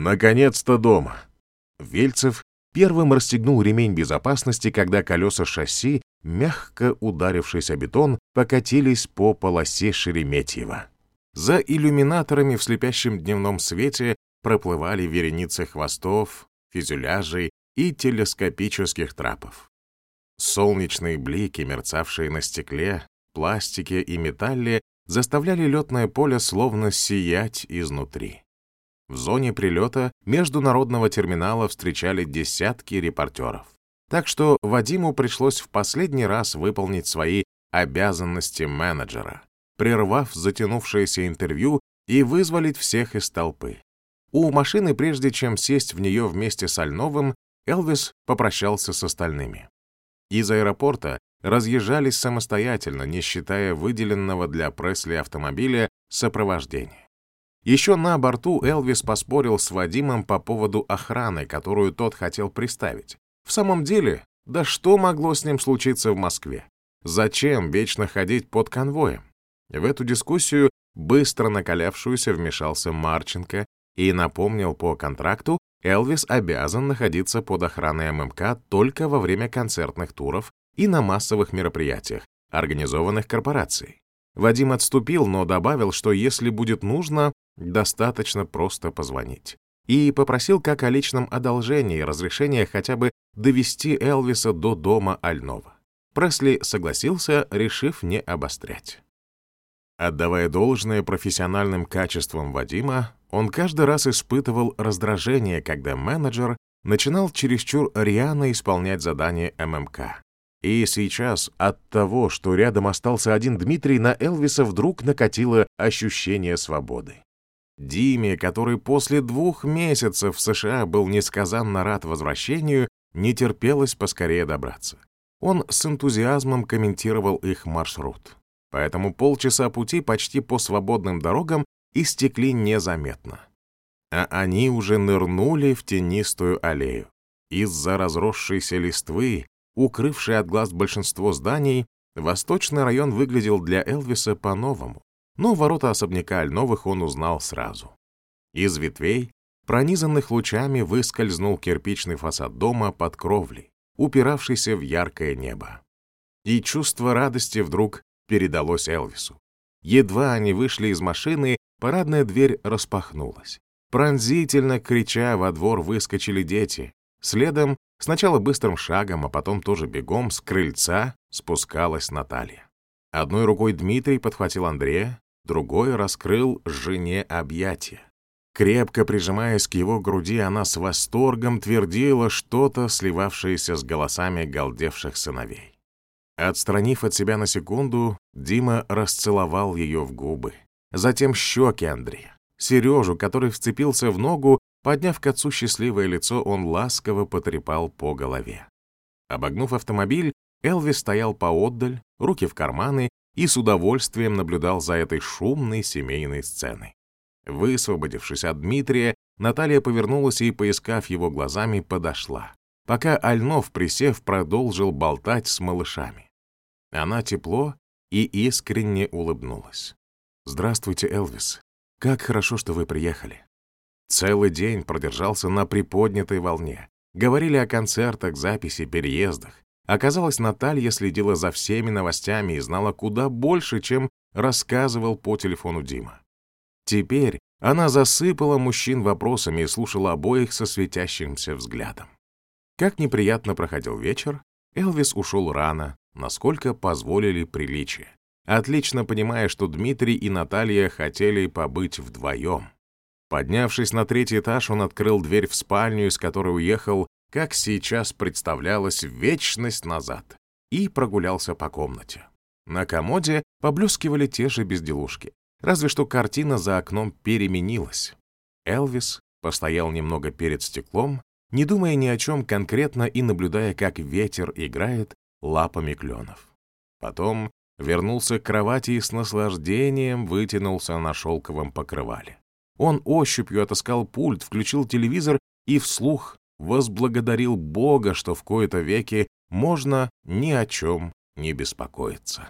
Наконец-то дома. Вельцев первым расстегнул ремень безопасности, когда колеса шасси, мягко ударившись о бетон, покатились по полосе Шереметьева. За иллюминаторами в слепящем дневном свете проплывали вереницы хвостов, фюзеляжей и телескопических трапов. Солнечные блики, мерцавшие на стекле, пластике и металле, заставляли летное поле словно сиять изнутри. В зоне прилета международного терминала встречали десятки репортеров. Так что Вадиму пришлось в последний раз выполнить свои обязанности менеджера, прервав затянувшееся интервью и вызволить всех из толпы. У машины, прежде чем сесть в нее вместе с Альновым, Элвис попрощался с остальными. Из аэропорта разъезжались самостоятельно, не считая выделенного для Пресли автомобиля сопровождения. Еще на борту Элвис поспорил с Вадимом по поводу охраны, которую тот хотел приставить. В самом деле, да что могло с ним случиться в Москве? Зачем вечно ходить под конвоем? В эту дискуссию, быстро накалявшуюся, вмешался Марченко и напомнил по контракту, Элвис обязан находиться под охраной ММК только во время концертных туров и на массовых мероприятиях, организованных корпорацией. Вадим отступил, но добавил, что если будет нужно, достаточно просто позвонить. И попросил как о личном одолжении разрешения хотя бы довести Элвиса до дома Альнова. Пресли согласился, решив не обострять. Отдавая должное профессиональным качествам Вадима, он каждый раз испытывал раздражение, когда менеджер начинал чересчур рьяно исполнять задания ММК. И сейчас от того, что рядом остался один Дмитрий, на Элвиса вдруг накатило ощущение свободы. Диме, который после двух месяцев в США был несказанно рад возвращению, не терпелось поскорее добраться. Он с энтузиазмом комментировал их маршрут. Поэтому полчаса пути почти по свободным дорогам истекли незаметно. А они уже нырнули в тенистую аллею. Из-за разросшейся листвы укрывший от глаз большинство зданий, восточный район выглядел для Элвиса по-новому, но ворота особняка Альновых он узнал сразу. Из ветвей, пронизанных лучами, выскользнул кирпичный фасад дома под кровлей, упиравшийся в яркое небо. И чувство радости вдруг передалось Элвису. Едва они вышли из машины, парадная дверь распахнулась. Пронзительно крича во двор выскочили дети. Следом Сначала быстрым шагом, а потом тоже бегом с крыльца спускалась Наталья. Одной рукой Дмитрий подхватил Андрея, другой раскрыл жене объятия. Крепко прижимаясь к его груди, она с восторгом твердила что-то, сливавшееся с голосами галдевших сыновей. Отстранив от себя на секунду, Дима расцеловал ее в губы. Затем щеки Андрея. Сережу, который вцепился в ногу Подняв к отцу счастливое лицо, он ласково потрепал по голове. Обогнув автомобиль, Элвис стоял поотдаль, руки в карманы и с удовольствием наблюдал за этой шумной семейной сценой. Высвободившись от Дмитрия, Наталья повернулась и, поискав его глазами, подошла, пока Альнов, присев, продолжил болтать с малышами. Она тепло и искренне улыбнулась. «Здравствуйте, Элвис. Как хорошо, что вы приехали. Целый день продержался на приподнятой волне. Говорили о концертах, записи, переездах. Оказалось, Наталья следила за всеми новостями и знала куда больше, чем рассказывал по телефону Дима. Теперь она засыпала мужчин вопросами и слушала обоих со светящимся взглядом. Как неприятно проходил вечер, Элвис ушел рано, насколько позволили приличия, отлично понимая, что Дмитрий и Наталья хотели побыть вдвоем. Поднявшись на третий этаж, он открыл дверь в спальню, из которой уехал, как сейчас представлялось, вечность назад, и прогулялся по комнате. На комоде поблескивали те же безделушки, разве что картина за окном переменилась. Элвис постоял немного перед стеклом, не думая ни о чем конкретно и наблюдая, как ветер играет лапами кленов. Потом вернулся к кровати и с наслаждением вытянулся на шелковом покрывале. Он ощупью отыскал пульт, включил телевизор и вслух возблагодарил Бога, что в кои-то веки можно ни о чем не беспокоиться.